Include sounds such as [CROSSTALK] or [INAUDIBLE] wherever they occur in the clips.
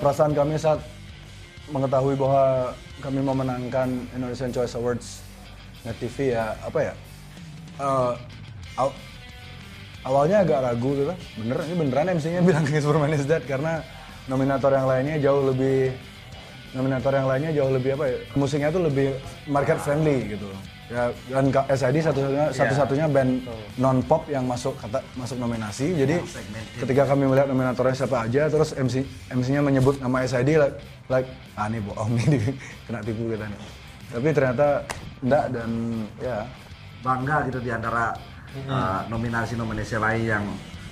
perasaan kami saat mengetahui bahwa kami memenangkan Indonesian Choice Awards Net TV ya apa ya? eh, aw- awalnya agak ragu gitu. Bener, ini beneran MC-nya bilang Superman is Dead karena nominator yang lainnya jauh lebih nominator yang lainnya jauh lebih apa ya? Musiknya tuh lebih market friendly gitu. Ya dan SID satu-satunya satu-satunya band non pop yang masuk kata masuk nominasi. Jadi ketika kami melihat nominatornya siapa aja terus MC MC-nya menyebut nama SID like, like ah ini bohong nih [LAUGHS] kena tipu kita nih. Tapi ternyata enggak dan ya bangga gitu di antara uh, nominasi-nominasi lain yang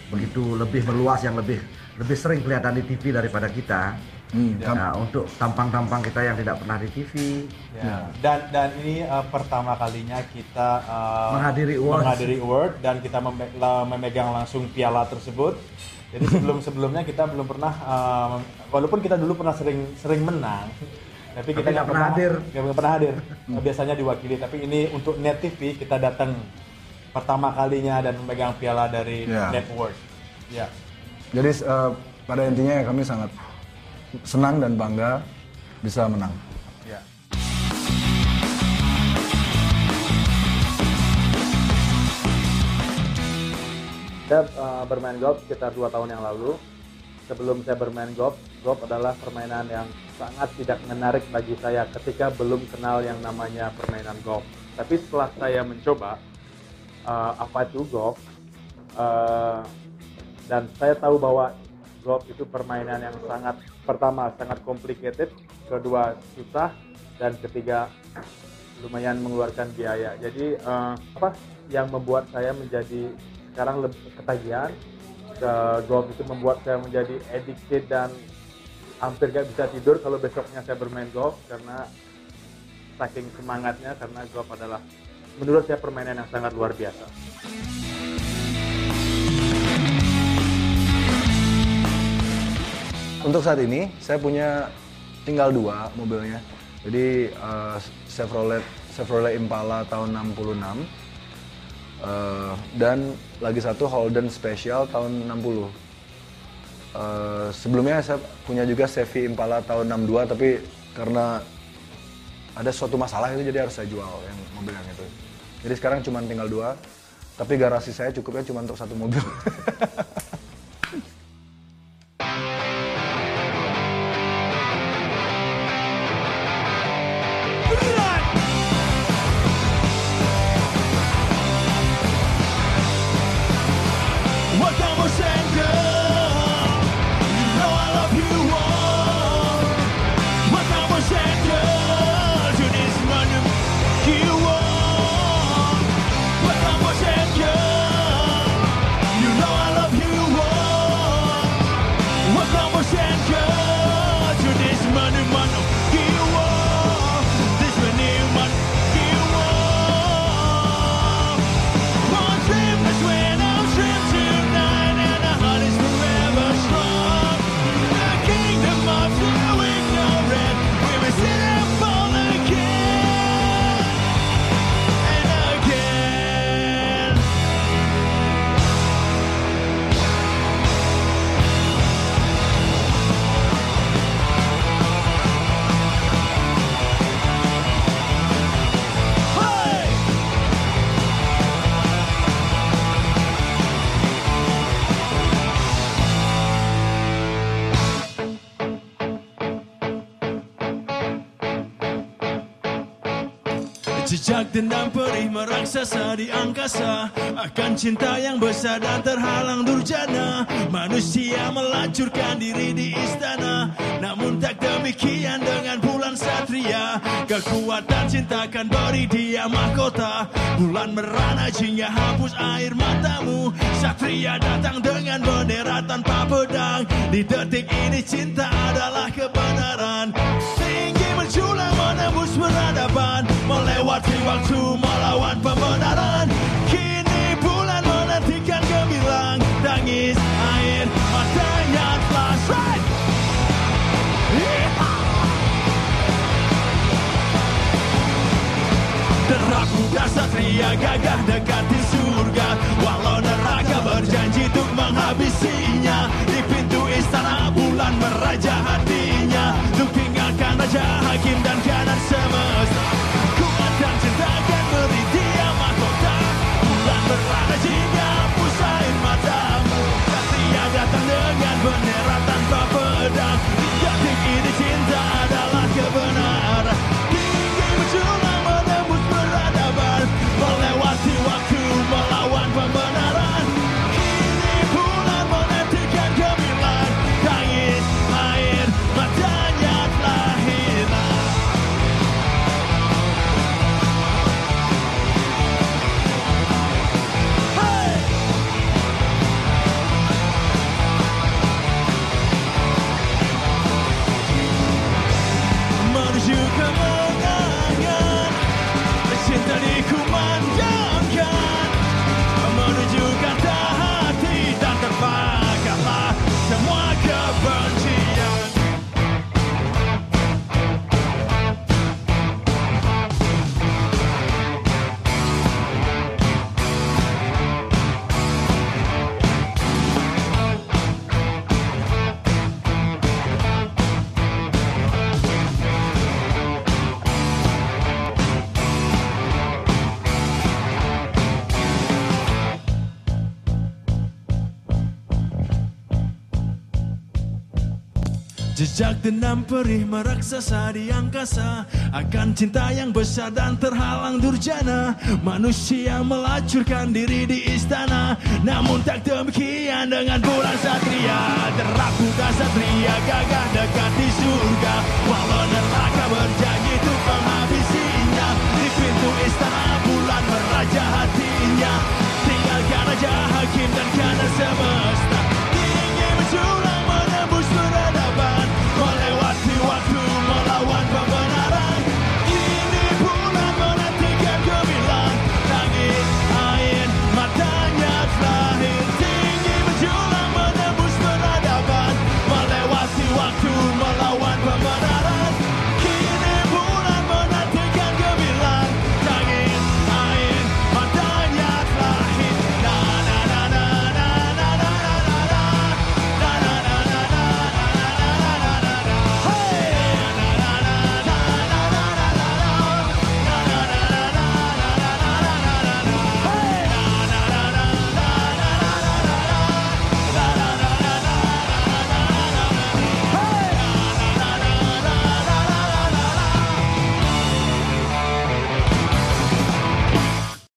begitu lebih meluas yang lebih lebih sering kelihatan di TV daripada kita. Hmm, Nah, untuk tampang-tampang kita yang tidak pernah di TV Ya. Dan dan ini uh, pertama kalinya kita uh, Menghadiri awards. menghadiri award dan kita meme- memegang langsung piala tersebut. Jadi sebelum sebelumnya kita belum pernah uh, walaupun kita dulu pernah sering sering menang tapi kita nggak pernah hadir. nggak pernah hadir. Biasanya diwakili tapi ini untuk Net TV kita datang pertama kalinya dan memegang piala dari Ya. Net Award. Ya. jadi eh, pada intinya kami sangat senang dan bangga bisa menang. Ya. Saya uh, bermain golf sekitar dua tahun yang lalu. Sebelum saya bermain golf, golf adalah permainan yang sangat tidak menarik bagi saya ketika belum kenal yang namanya permainan golf. Tapi setelah saya mencoba uh, apa itu golf, uh, dan saya tahu bahwa golf itu permainan yang sangat pertama sangat complicated, kedua susah, dan ketiga lumayan mengeluarkan biaya. Jadi eh, apa yang membuat saya menjadi sekarang lebih ketagihan ke golf itu membuat saya menjadi addicted dan hampir gak bisa tidur kalau besoknya saya bermain golf karena saking semangatnya karena golf adalah menurut saya permainan yang sangat luar biasa. Untuk saat ini saya punya tinggal dua mobilnya. Jadi eh, Chevrolet Chevrolet Impala tahun 66 eh, dan lagi satu Holden Special tahun 60. Eh, sebelumnya saya punya juga Chevy Impala tahun 62 tapi karena ada suatu masalah itu jadi harus saya jual yang mobil yang itu. Jadi sekarang cuma tinggal dua, tapi garasi saya cukupnya cuma untuk satu mobil. [LAUGHS] Jejak dendam perih meraksasa di angkasa. Akan cinta yang besar dan terhalang durjana. Manusia melacurkan diri di istana. Namun tak demikian dengan bulan satria. Kekuatan cinta kan beri dia mahkota. Bulan merana hingga hapus air matamu. Satria datang dengan bendera tanpa pedang. Di detik ini cinta adalah kebenaran menembus peradaban Melewati waktu melawan pembenaran. Kini bulan menantikan gemilang Tangis air matanya flash right muda satria gagah dekati surga. Walau neraka berjanji untuk menghabisinya Di pintu istana bulan meraja hati raja hakim dan kanan Jejak dendam perih meraksasa di angkasa. Akan cinta yang besar dan terhalang durjana. Manusia melacurkan diri di istana. Namun tak demikian dengan bulan satria. Terrapuhkan satria gagah dekat di surga. Walau neraka berjanji untuk menghabisinya. Di pintu istana bulan merajah